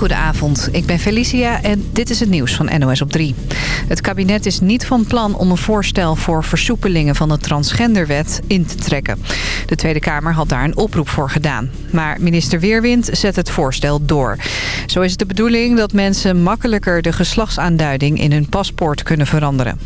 Goedenavond, ik ben Felicia en dit is het nieuws van NOS op 3. Het kabinet is niet van plan om een voorstel voor versoepelingen van de transgenderwet in te trekken. De Tweede Kamer had daar een oproep voor gedaan. Maar minister Weerwind zet het voorstel door. Zo is het de bedoeling dat mensen makkelijker de geslachtsaanduiding in hun paspoort kunnen veranderen.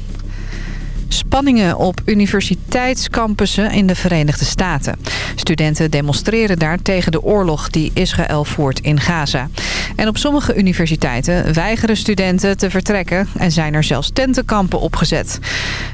Spanningen op universiteitscampussen in de Verenigde Staten. Studenten demonstreren daar tegen de oorlog die Israël voert in Gaza. En op sommige universiteiten weigeren studenten te vertrekken... en zijn er zelfs tentenkampen opgezet.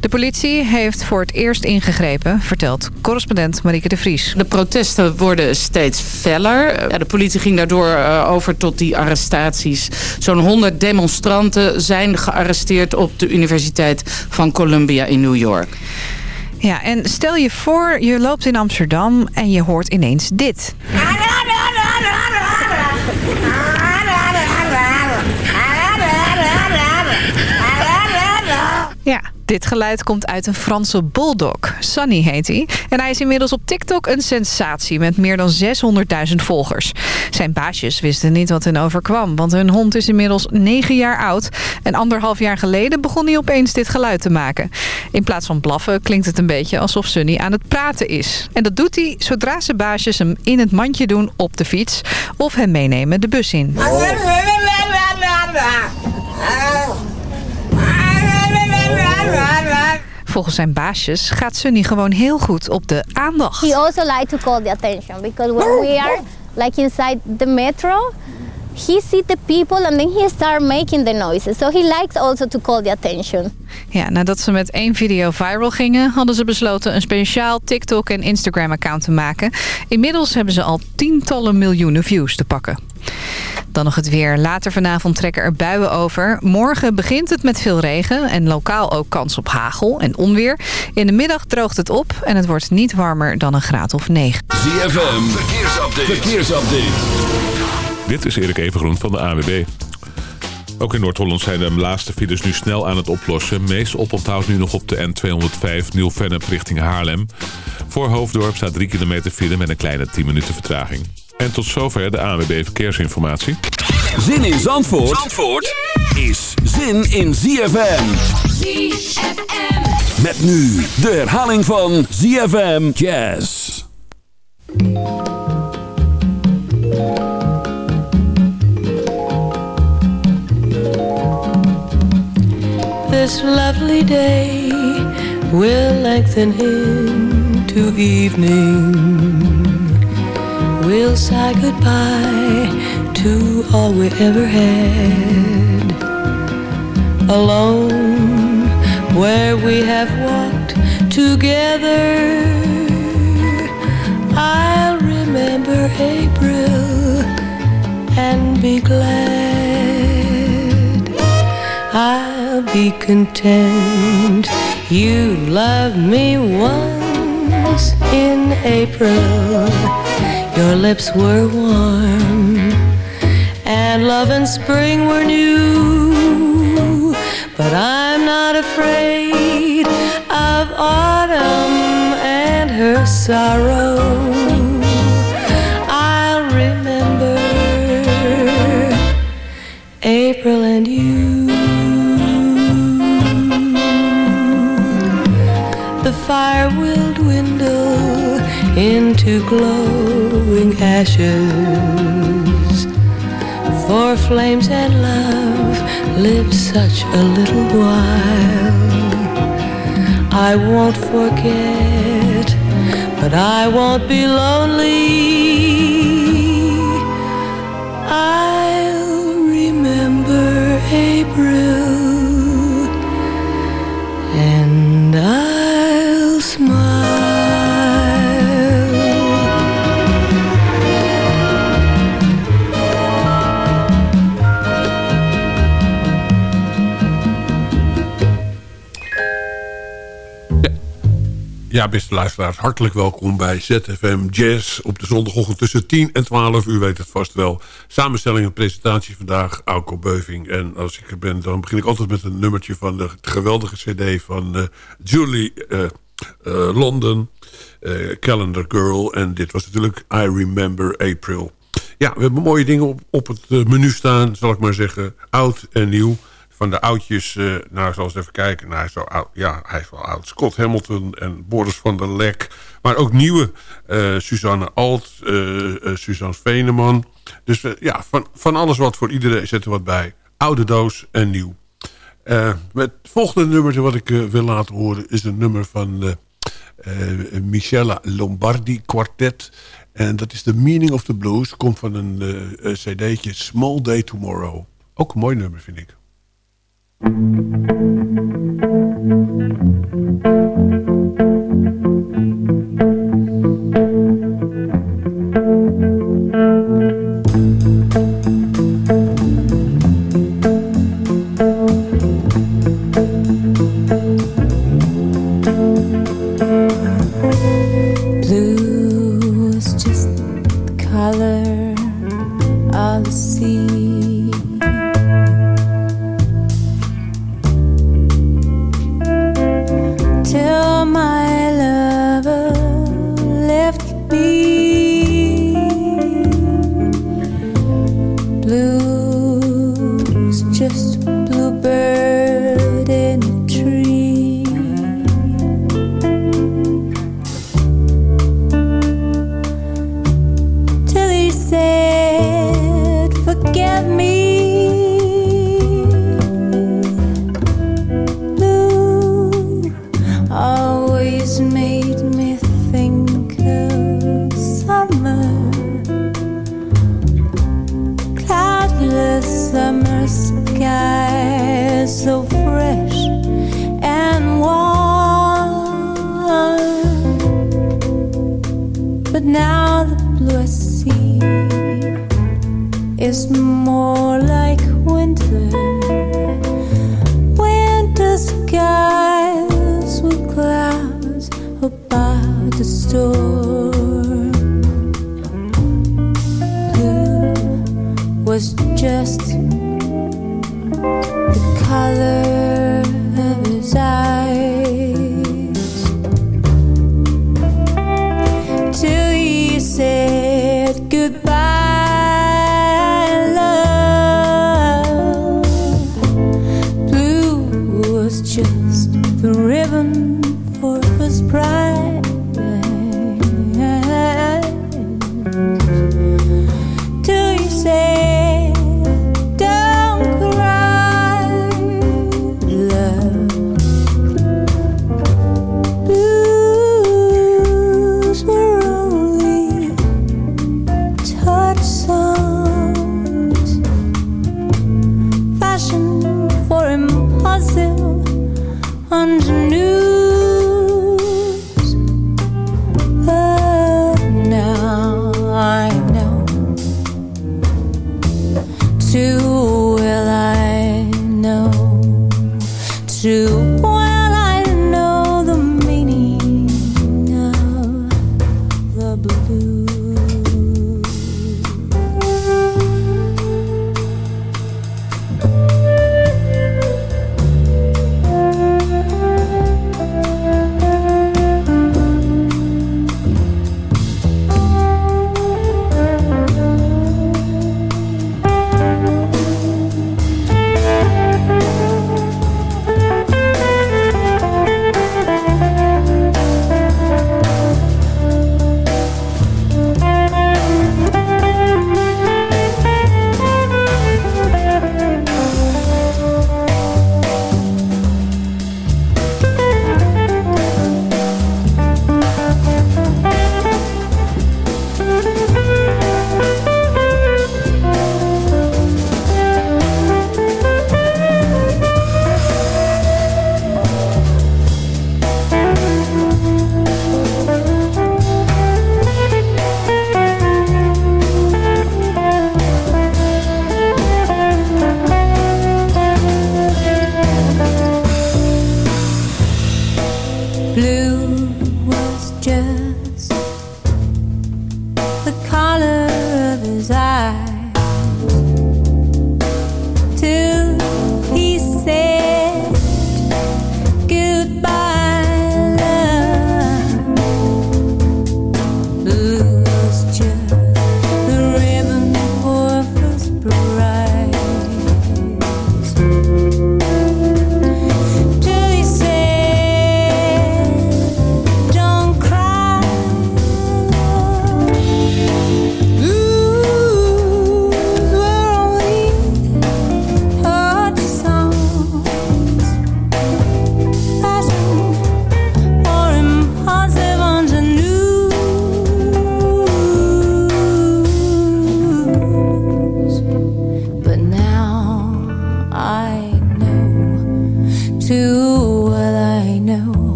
De politie heeft voor het eerst ingegrepen, vertelt correspondent Marieke de Vries. De protesten worden steeds feller. De politie ging daardoor uh, over tot die arrestaties. Zo'n 100 demonstranten zijn gearresteerd op de Universiteit van Columbia in New York. Ja, en stel je voor, je loopt in Amsterdam en je hoort ineens dit. Ja, dit geluid komt uit een Franse bulldog. Sunny heet hij. En hij is inmiddels op TikTok een sensatie met meer dan 600.000 volgers. Zijn baasjes wisten niet wat hen overkwam, want hun hond is inmiddels 9 jaar oud. En anderhalf jaar geleden begon hij opeens dit geluid te maken. In plaats van blaffen klinkt het een beetje alsof Sunny aan het praten is. En dat doet hij zodra zijn baasjes hem in het mandje doen op de fiets of hem meenemen de bus in. Volgens zijn baasjes gaat Sunny gewoon heel goed op de aandacht. He also like to call the attention because when we are like inside the metro, he sees the people and then he start making the noises. So he likes also to call the attention. Ja, nadat ze met één video viral gingen, hadden ze besloten een speciaal TikTok en Instagram account te maken. Inmiddels hebben ze al tientallen miljoenen views te pakken. Dan nog het weer. Later vanavond trekken er buien over. Morgen begint het met veel regen en lokaal ook kans op hagel en onweer. In de middag droogt het op en het wordt niet warmer dan een graad of 9. ZFM, verkeersupdate. verkeersupdate. Dit is Erik Evengroen van de AWB. Ook in Noord-Holland zijn de laatste files nu snel aan het oplossen. Meest oponthoud nu nog op de N205 Nieuw-Vennep richting Haarlem. Voor Hoofddorp staat 3 kilometer file met een kleine 10 minuten vertraging. En tot zover de ANWB Verkeersinformatie. Zin in Zandvoort, Zandvoort is zin in ZFM. ZFM. Met nu de herhaling van ZFM Jazz. This lovely day will lengthen into evening. we'll say goodbye to all we ever had. Alone, where we have walked together, I'll remember April and be glad. I'll be content. You loved me once in April your lips were warm, and love and spring were new. But I'm not afraid of autumn and her sorrow. Glow glowing ashes. For flames and love lived such a little while. I won't forget, but I won't be lonely. I'll remember April. Ja, beste luisteraars, hartelijk welkom bij ZFM Jazz... op de zondagochtend tussen 10 en 12, u weet het vast wel. Samenstelling en presentatie vandaag, Auko Beuving. En als ik er ben, dan begin ik altijd met een nummertje... van de geweldige cd van uh, Julie uh, uh, London, Calendar Girl. En dit was natuurlijk I Remember April... Ja, we hebben mooie dingen op, op het eh, menu staan, zal ik maar zeggen. Oud en nieuw. Van de oudjes, uh, nou, zoals even kijken. Nou, hij, is oud, ja, hij is wel oud. Scott Hamilton en Boris van der Lek. Maar ook nieuwe. Uh, Suzanne Alt, Suzanne Veneman. Dus ja, van, van alles wat voor iedereen zitten wat bij. Oude doos en nieuw. het volgende nummer wat ik wil laten horen... is een nummer van Michela Lombardi Quartet... En dat is The Meaning of the Blues. Komt van een cd'tje Small Day Tomorrow. Ook een mooi nummer vind ik. Too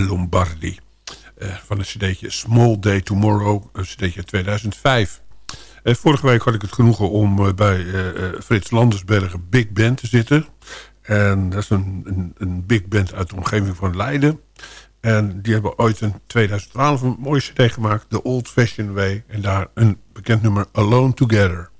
Lombardi. eh, van een cd'tje Small Day Tomorrow, een cd'tje 2005. Eh, vorige week had ik het genoegen om eh, bij Frits Landersbergen Big Band te zitten. En dat is een, een, een big band uit de omgeving van Leiden. En die hebben ooit in 2012 een mooie cd gemaakt, The Old Fashioned Way. En daar een bekend nummer, Alone Together.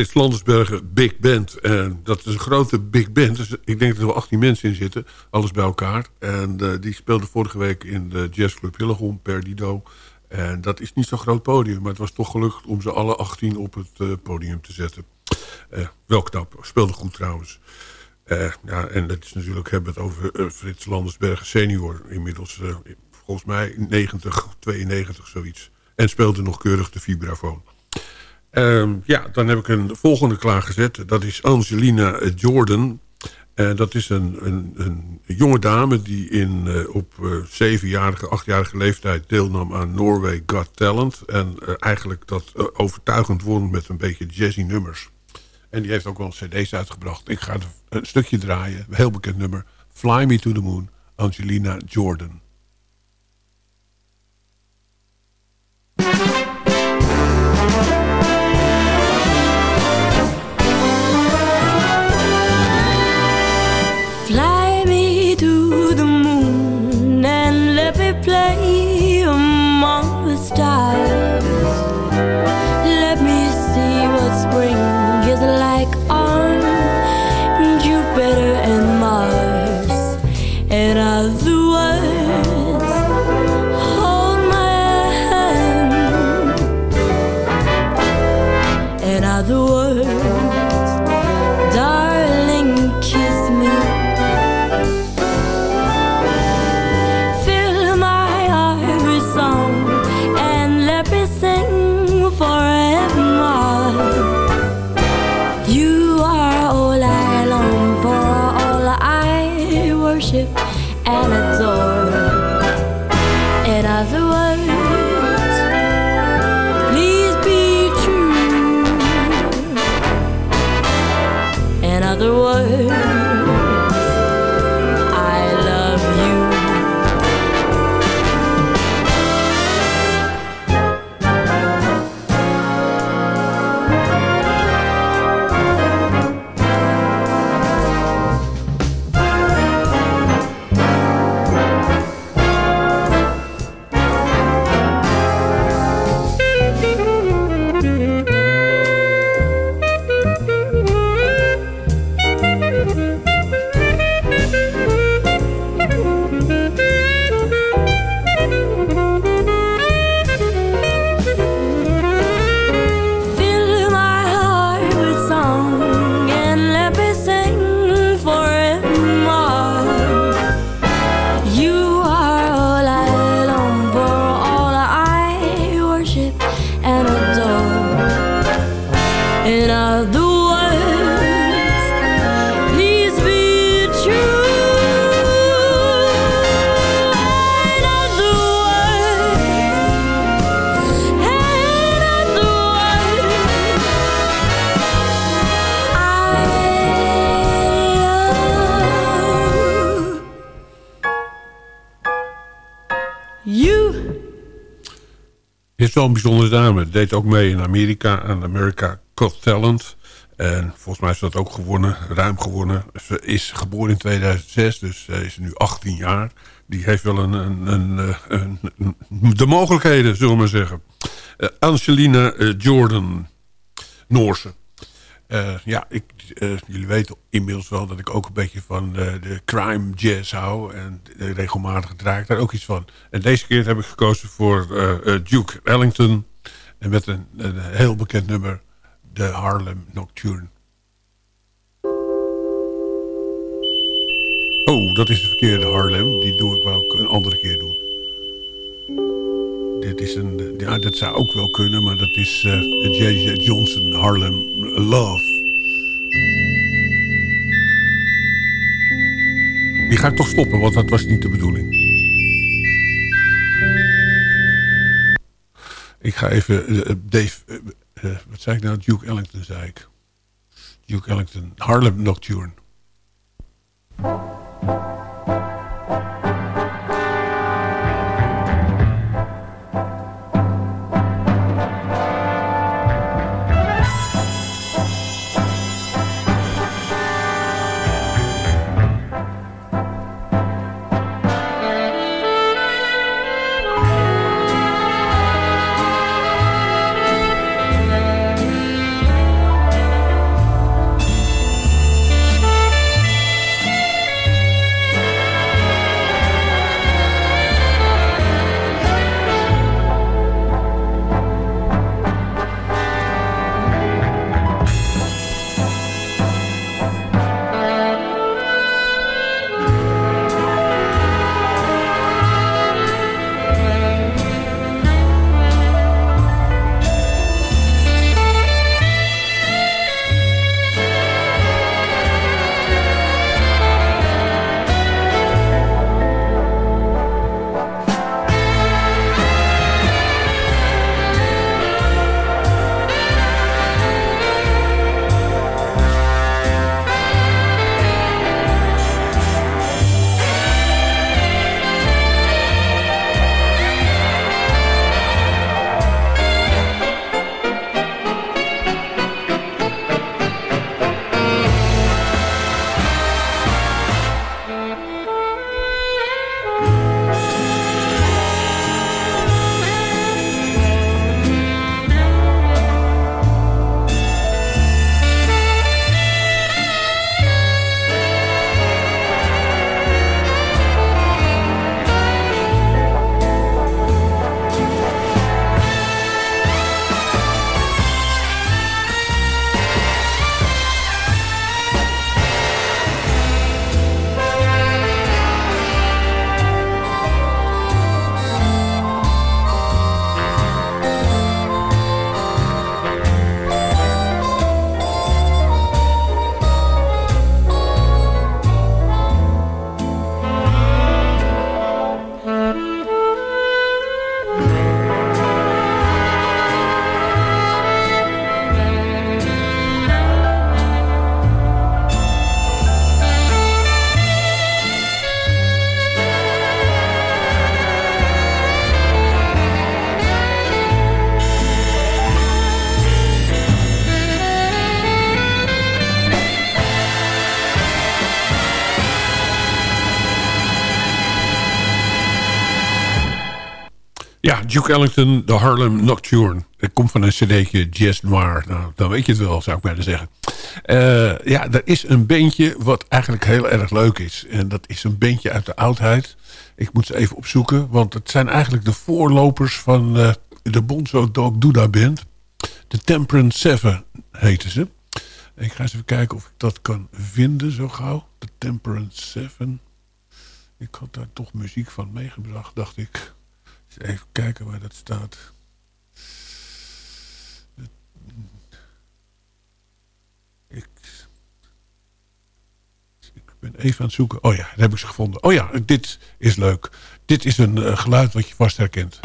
Frits Landersbergen Big Band. En dat is een grote big band. Dus ik denk dat er wel 18 mensen in zitten. Alles bij elkaar. En eh, die speelde vorige week in de jazzclub Hillegom, Perdido. En dat is niet zo'n groot podium. Maar het was toch gelukt om ze alle 18 op het eh, podium te zetten. Eh, wel knap. Speelde goed trouwens. Ja, en dat is natuurlijk, hebben het over Frits Landersbergen senior. Inmiddels volgens mij 90, 92 zoiets. En speelde nog keurig de vibrafoon. Ehm, ja, dan heb ik een volgende klaargezet. Dat is Angelina Jordan. En dat is een, een, een jonge dame die in, eh, op eh, zevenjarige, achtjarige leeftijd deelnam aan Norway Got Talent. En eh, eigenlijk dat eh, overtuigend won met een beetje jazzy nummers. En die heeft ook wel cd's uitgebracht. Ik ga een stukje draaien, een heel bekend nummer. Fly Me to the Moon, Angelina Jordan. Een bijzondere dame. Deed ook mee in Amerika aan America Got Talent. En volgens mij is dat ook gewonnen, ruim gewonnen. Ze is geboren in 2006, dus ze is nu 18 jaar. Die heeft wel een, een, eh, een- een- de mogelijkheden, zullen we maar zeggen. Eh, Angelina eh, Jordan, Noorse. Ja, ik, eh, jullie weten inmiddels wel dat ik ook een beetje van eh, de crime jazz hou. En regelmatig draai ik daar ook iets van. En deze keer heb ik gekozen voor eh, Duke Ellington. En met een, heel bekend nummer, de Harlem Nocturne. Oh, dat is de verkeerde Harlem. Die doe ik wel een andere keer doen. Dit is een, ja, dat zou ook wel kunnen, maar dat is de J.J. Johnson Harlem Love. Die ga ik toch stoppen, want dat was niet de bedoeling. Ik ga even eh, eh, Dave, eh, wat zei ik nou? Duke Ellington zei ik. Duke Ellington, Harlem Nocturne. Duke Ellington, de Harlem Nocturne. Dat komt van een cd'tje Jazz Noir. Nou, dan weet je het wel, zou ik bijna zeggen. Uh, ja, er is een bandje wat eigenlijk heel erg leuk is. En dat is een bandje uit de oudheid. Ik moet ze even opzoeken, want het zijn eigenlijk de voorlopers van uh, de Bonzo Dog Duda Band. De Temperance Seven heten ze. Ik ga eens even kijken of ik dat kan vinden zo gauw. De Temperance Seven. Ik had daar toch muziek van meegebracht, dacht ik. Even kijken waar dat staat. Ik, ik ben even aan het zoeken. Oh ja, daar heb ik ze gevonden. Oh ja, dit is leuk. Dit is een uh, geluid wat je vast herkent.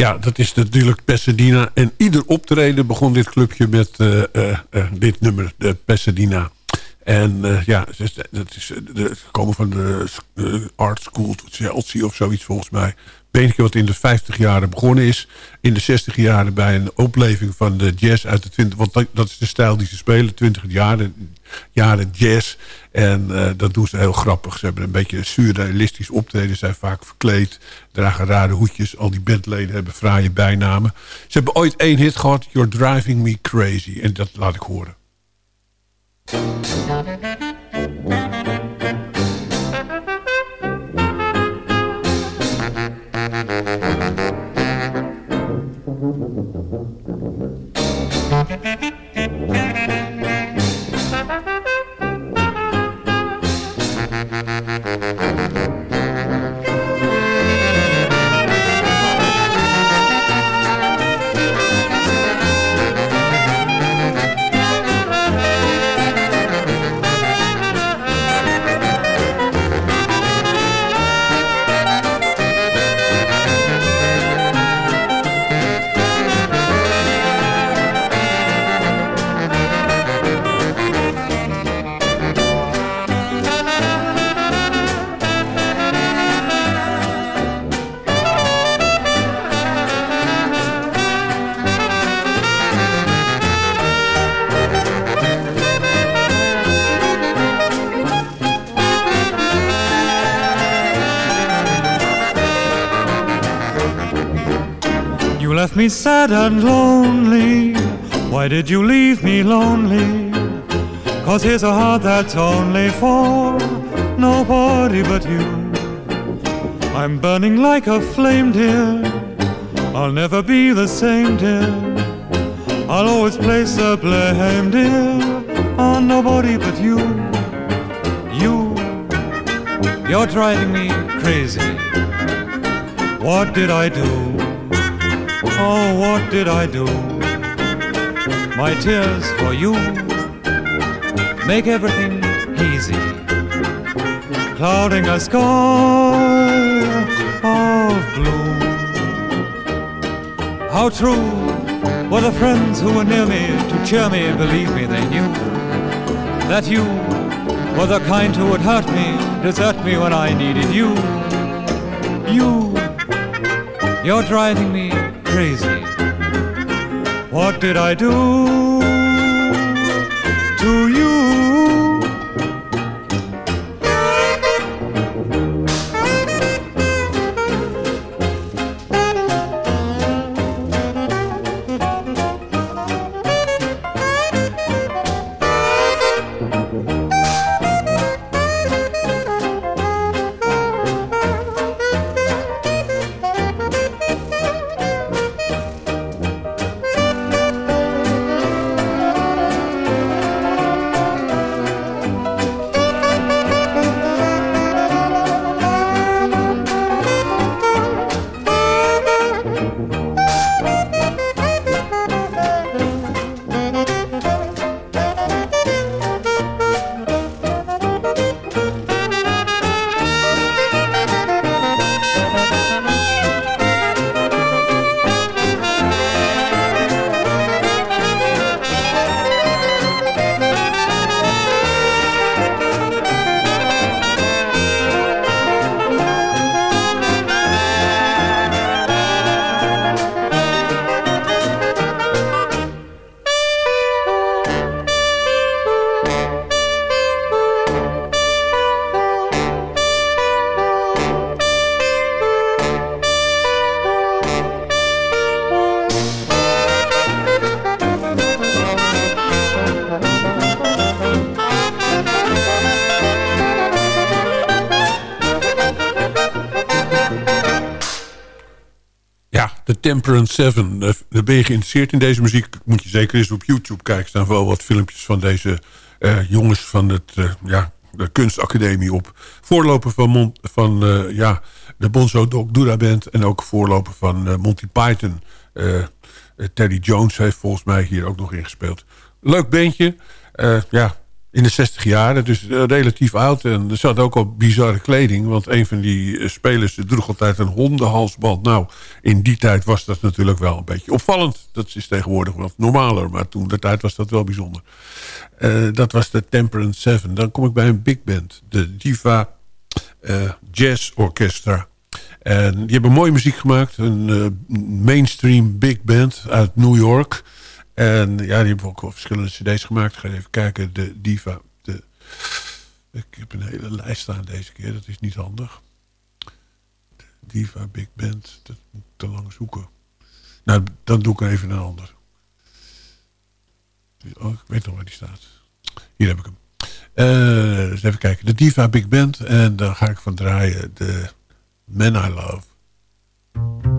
Ja, dat is natuurlijk Pasadena. En ieder optreden begon dit clubje met uh, uh, uh, dit nummer, de Pasadena. En ja, dat is de, komen van de Art School Chelsea of zoiets volgens mij. Beentje wat in de 50 jaren begonnen is. In de 60 jaren bij een opleving van de jazz uit de 20... Want dat, dat is de stijl die ze spelen, 20 jaren, jaren jazz. En uh, dat doen ze heel grappig. Ze hebben een beetje surrealistisch optreden. zijn vaak verkleed, dragen rare hoedjes. Al die bandleden hebben fraaie bijnamen. Ze hebben ooit één hit gehad, You're Driving Me Crazy. En dat laat ik horen. Me sad and lonely. Why did you leave me lonely? Cause here's a heart that's only for nobody but you. I'm burning like a flame, dear. I'll never be the same, dear. I'll always place the blame, dear, on nobody but you. You, you're driving me crazy. What did I do? Oh, what did I do? My tears for you make everything easy, clouding a sky of blue. How true were the friends who were near me to cheer me, believe me, they knew that you were the kind who would hurt me, desert me when I needed you. You, you're driving me crazy. What did I do Temperance Seven. Uh, ben je geïnteresseerd in deze muziek? Moet je zeker eens op YouTube kijken. Er staan wel wat filmpjes van deze uh, jongens van het, uh, ja, de kunstacademie op. Voorloper van, van ja, de Bonzo Doc Dura Band. En ook voorloper van Monty Python. Teddy Jones heeft volgens mij hier ook nog ingespeeld. Leuk bandje. ja, in de 60 jaar, dus relatief oud. En er zat ook al bizarre kleding. Want een van die eh, spelers droeg altijd een hondenhalsband. Nou, in die tijd was dat natuurlijk wel een beetje opvallend. Dat is tegenwoordig wat normaler. Maar toen de tijd was dat wel bijzonder. Dat was de Temperance Seven. Dan kom ik bij een big band. De Diva Jazz Orchestra. En die hebben mooie muziek gemaakt. Een mainstream big band uit New York... En ja, die hebben ook al verschillende cd's gemaakt. Ga even kijken. De Diva. De, ik heb een hele lijst staan deze keer. Dat is niet handig. De Diva Big Band. Dat moet te lang zoeken. Nou, dan doe ik even een ander. Oh, ik weet nog waar die staat. Hier heb ik hem. Uh, even kijken. De Diva Big Band. En dan ga ik van draaien. De Man I Love.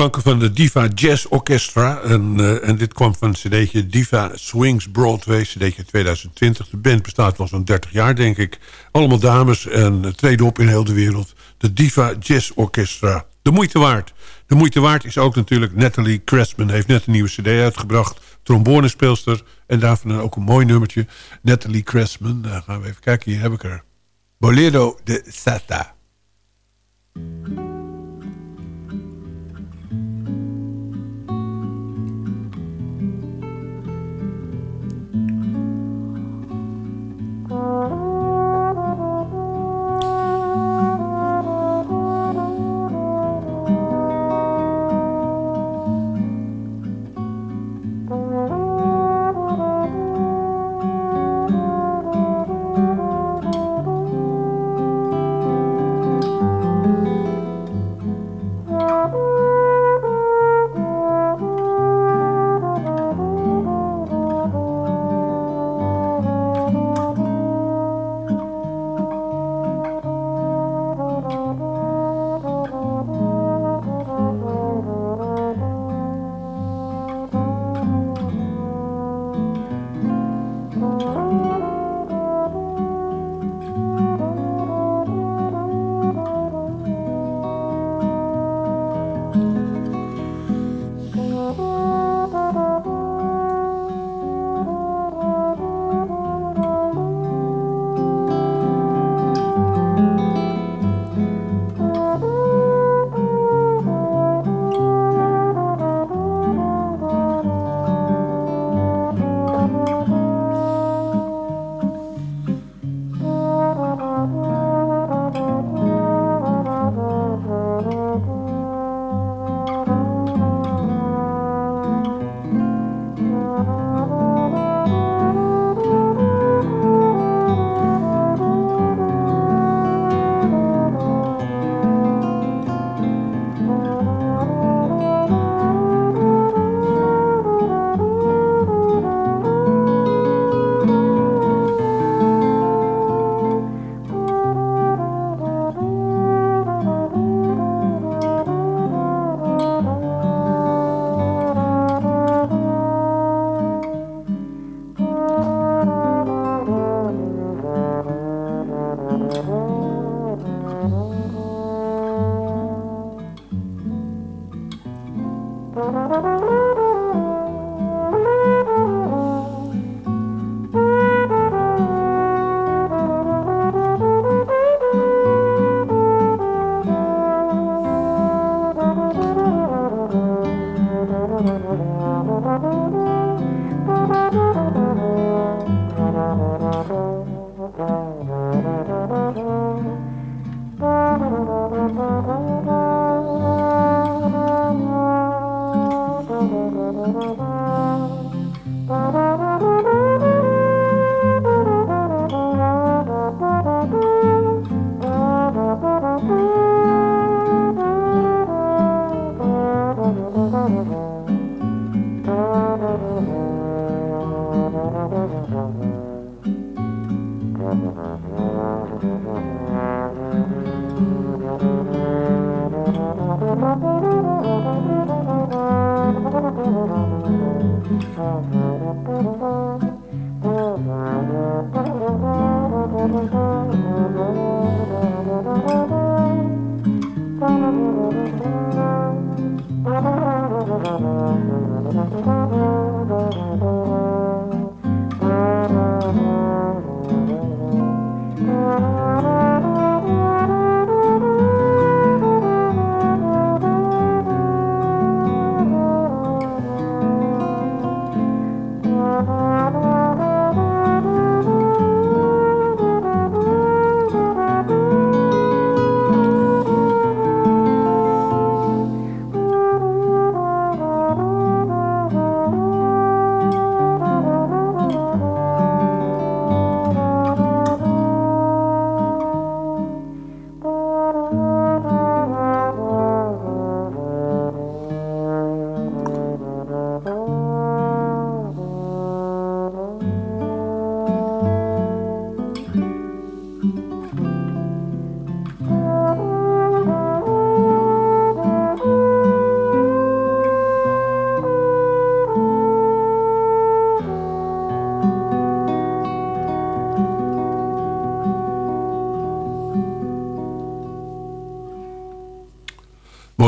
Klanken van de Diva Jazz Orchestra. En, eh, en dit kwam van het cd'tje Diva Swings Broadway, cd'tje 2020. De band bestaat al zo'n 30 jaar, denk ik. Allemaal dames en uh, treden op in heel de wereld. De Diva Jazz Orchestra. De moeite waard. De moeite waard is ook natuurlijk Natalie Cressman. Heeft net een nieuwe cd uitgebracht. Trombonespeelster. En daarvan ook een mooi nummertje. Natalie Cressman. Dan gaan we even kijken. Hier heb ik er. Bolero de Sata.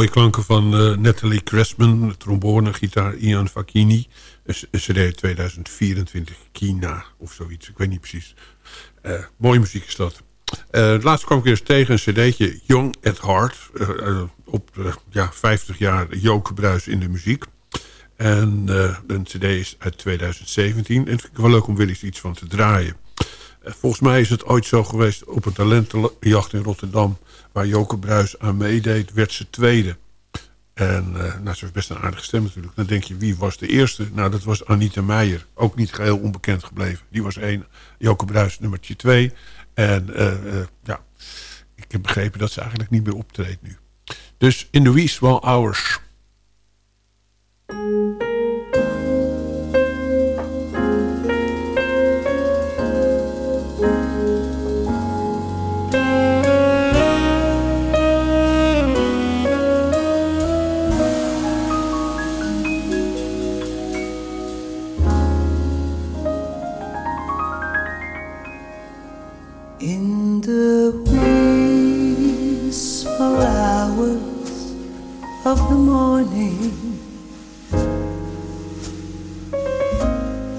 Mooie klanken van uh, Natalie Cressman, trombone, gitaar Ian Facchini. Een cd 2024, Kina of zoiets, ik weet niet precies. Uh, mooie muziek is dat. Uh, laatst kwam ik eens tegen een cd'tje Young at Heart. op ja, 50 jaar Joke Bruis in de muziek. En een cd is uit 2017. En het vind ik wel leuk om weer eens iets van te draaien. Volgens mij is het ooit zo geweest op een talentenjacht in Rotterdam waar Joke Bruis aan meedeed, werd ze tweede. En uh, nou, ze heeft best een aardige stem natuurlijk. Dan denk je, wie was de eerste? Nou, dat was Anita Meijer. Ook niet geheel onbekend gebleven. Die was één. Joke Bruis nummertje twee. En uh, ja, ik heb begrepen dat ze eigenlijk niet meer optreedt nu. Dus in the wee small hours...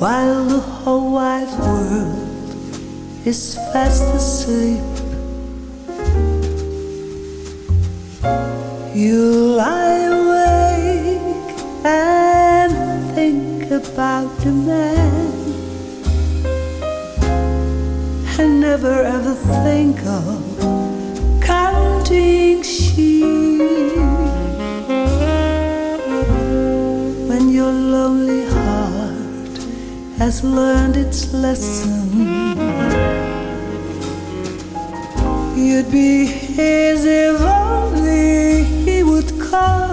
While the whole wide world is fast asleep You lie awake and think about the man And never ever think of counting has learned its lesson. You'd be his if only he would come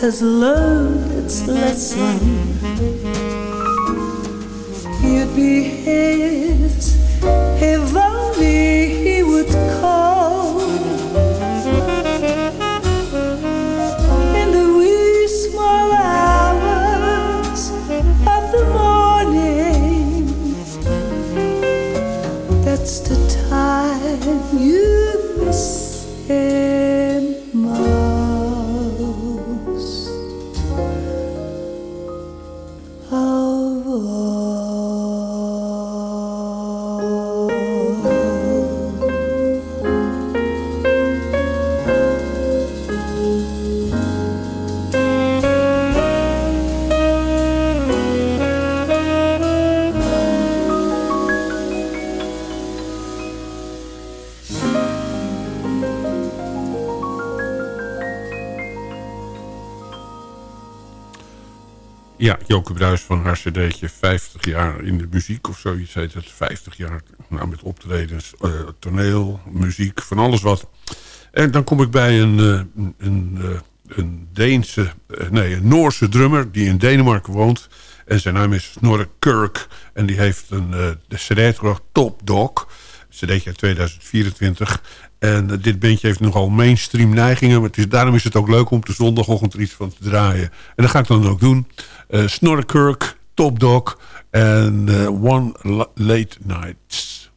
has learned its lesson. You'd be his Van haar cd'tje 50 jaar in de muziek of zoiets heet het. 50 jaar nou, met optredens, eh, toneel, muziek, van alles wat. En dan kom ik bij een, eh, een, een, eh, een Deense, nee, een Noorse drummer die in Denemarken woont. En zijn naam is Snorre Kirk. En die heeft een, de cd Top Dog. cd'tje uit 2024. En eh, dit bandje heeft nogal mainstream neigingen. Maar het is, daarom is het ook leuk om de zondagochtend er iets van te draaien. En dat ga ik dan ook doen. Uh, Snorrekirk, Top Dog en uh, One Late Nights.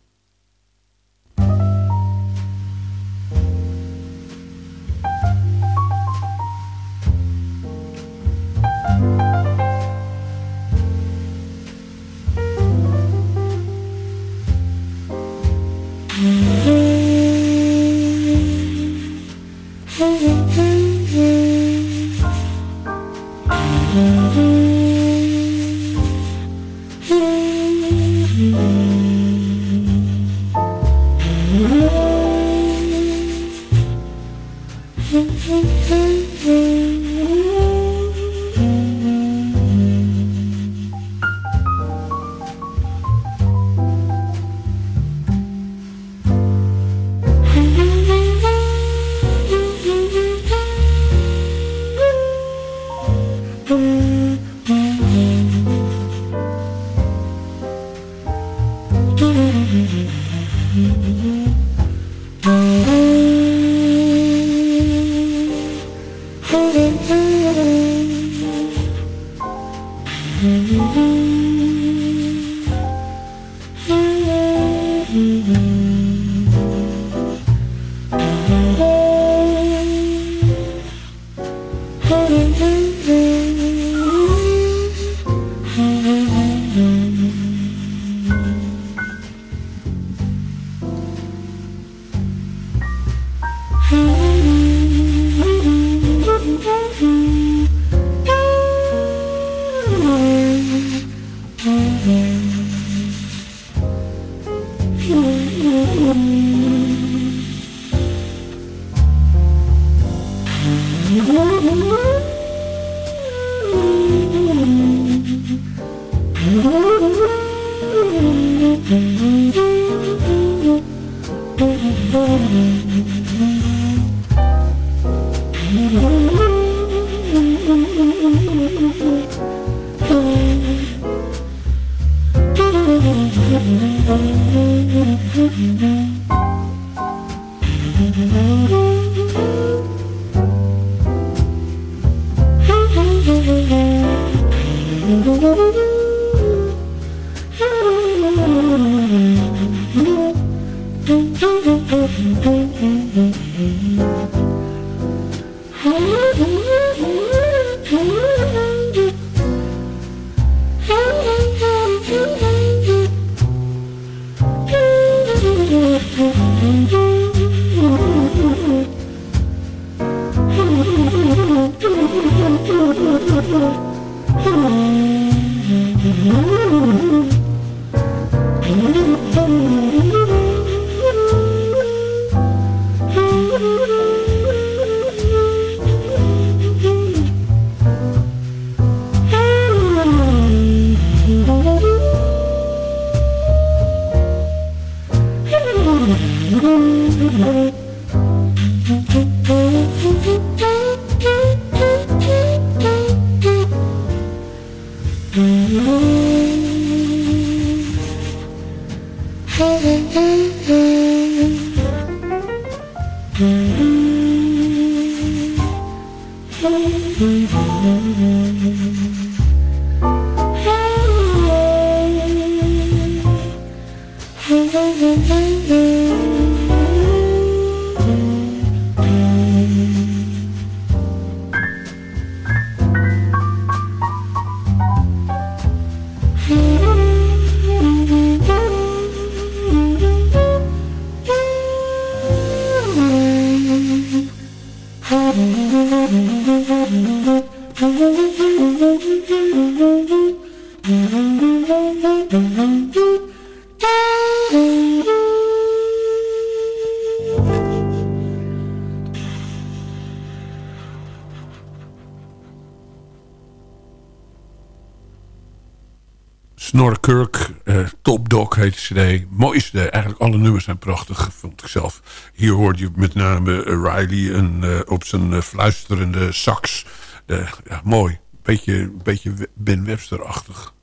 Snorkirk, uh, Top Dog heet de cd. Mooie cd, eigenlijk alle nummers zijn prachtig, vond ik zelf. Hier hoorde je met name Riley en, uh, op zijn uh, fluisterende sax. ja, mooi, beetje, beetje Ben Webster-achtig.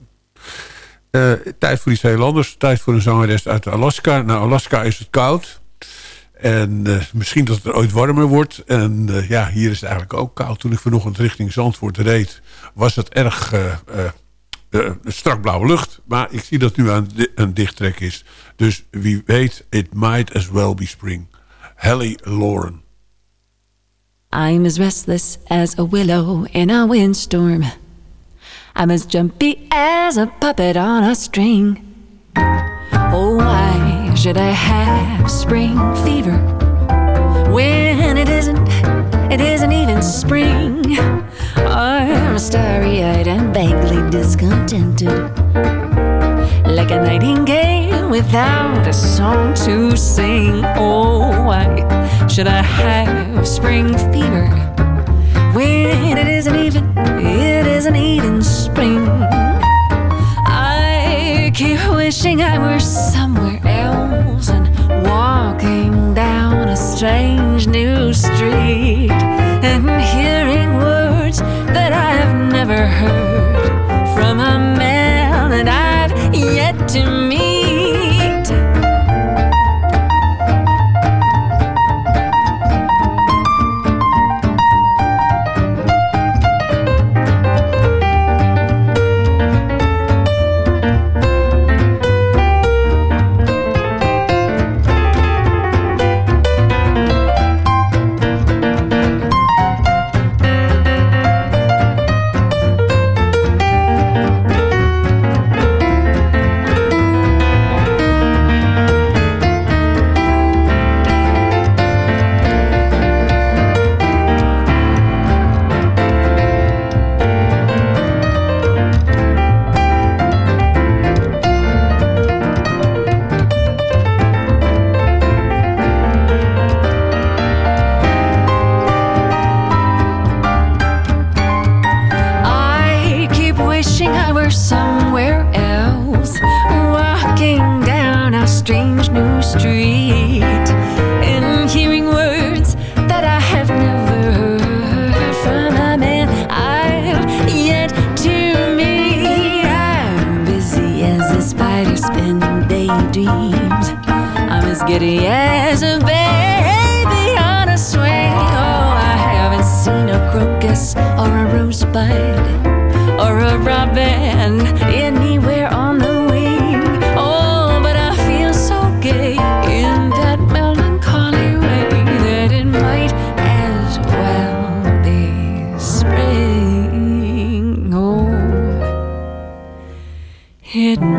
Eh, tijd voor iets heel anders. Tijd voor een zangeres uit Alaska. Nou, Alaska is het koud. En eh, misschien dat het er ooit warmer wordt. En eh, ja, hier is het eigenlijk ook koud. Toen ik vanochtend richting Zandvoort reed... was het erg strak blauwe lucht. Maar ik zie dat nu aan een dichttrek is. Dus wie weet, it might as well be spring. Hallie Lauren. I'm as restless as a willow in a windstorm. I'm as jumpy as a puppet on a string. Oh, why should I have spring fever when it isn't? It isn't even spring. I'm starry eyed and vaguely discontented. Like a nightingale without a song to sing. Oh, why should I have spring fever when it isn't even, it isn't even spring? I keep wishing I were somewhere else and walking down a strange new street and hearing words that I've never heard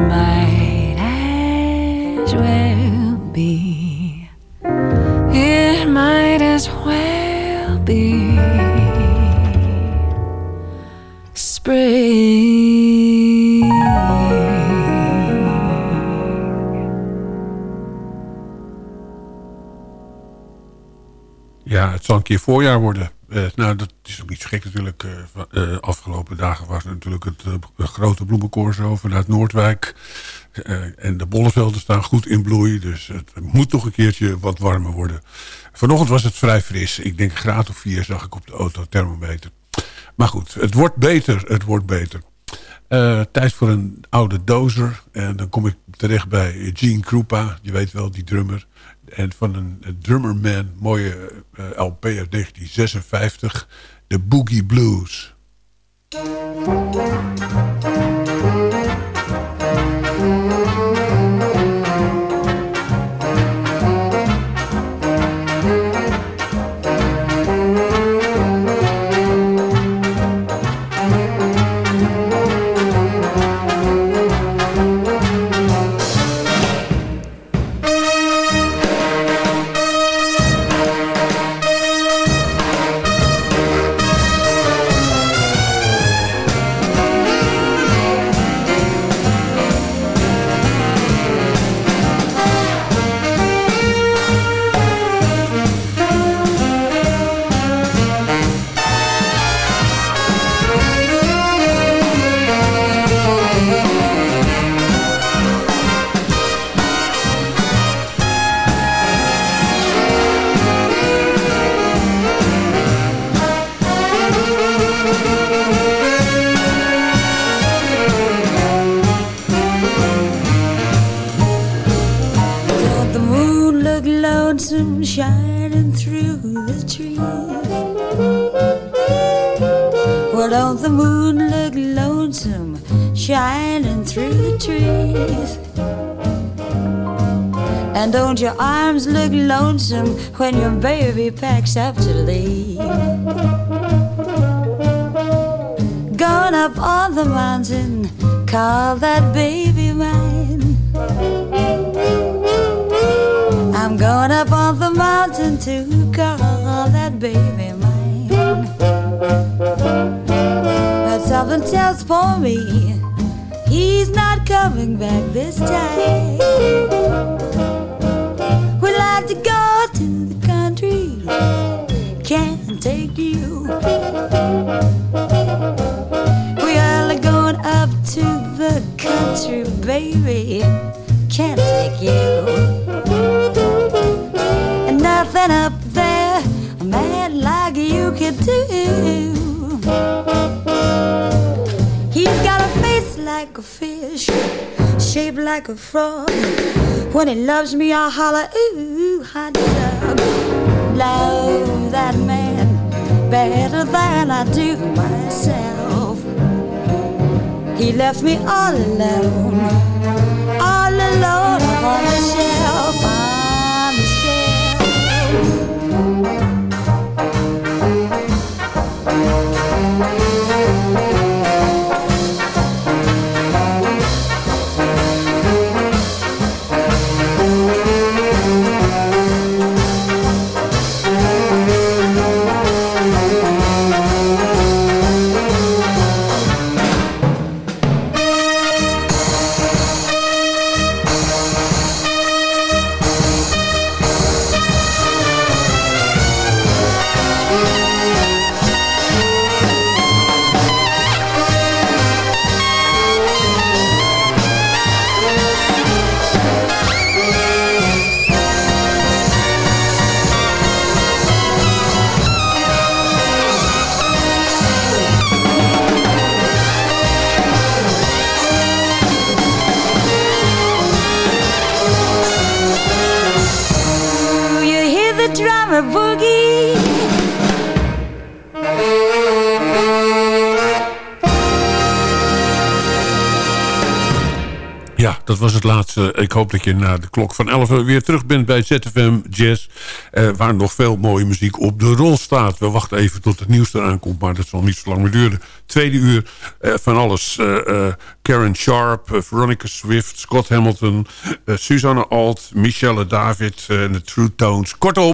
might as well be. It might as well be Ja, het zal een keer voorjaar worden. Eh, nou, dat is ook niet zo gek natuurlijk. Eh, afgelopen dagen was natuurlijk het grote bloemencorso vanuit Noordwijk. En de bollevelden staan goed in bloei. Dus het moet toch een keertje wat warmer worden. Vanochtend was het vrij fris. Ik denk graad of vier zag ik op de autothermometer. Maar goed, het wordt beter. Het wordt beter. Tijd voor een oude dozer. En dan kom ik terecht bij Gene Krupa. Je weet wel, die drummer. En van een drummerman. Mooie eh, LP uit 1956. De Boogie Blues. Don't your arms look lonesome when your baby packs up to leave? Gone up on the mountain, call that baby mine. I'm going up on the mountain to call that baby mine. But something tells for me he's not coming back this time. Baby, can't take you. And nothing up there a man like you can do. He's got a face like a fish, shaped like a frog. When he loves me, I holler, ooh, hot dog. Love that man better than I do myself. He left me all alone, all alone on the shelf, hoop dat je na de klok van 11 uur weer terug bent bij ZFM Jazz. Eh, waar nog veel mooie muziek op de rol staat. We wachten even tot het nieuws eraan komt, maar dat zal niet zo lang meer duren. Tweede uur eh, van alles. Eh, eh, Karen Sharp, eh, Veronica Swift, Scott Hamilton, eh, Susanne Alt, Michelle David en de True Tones. Kortom.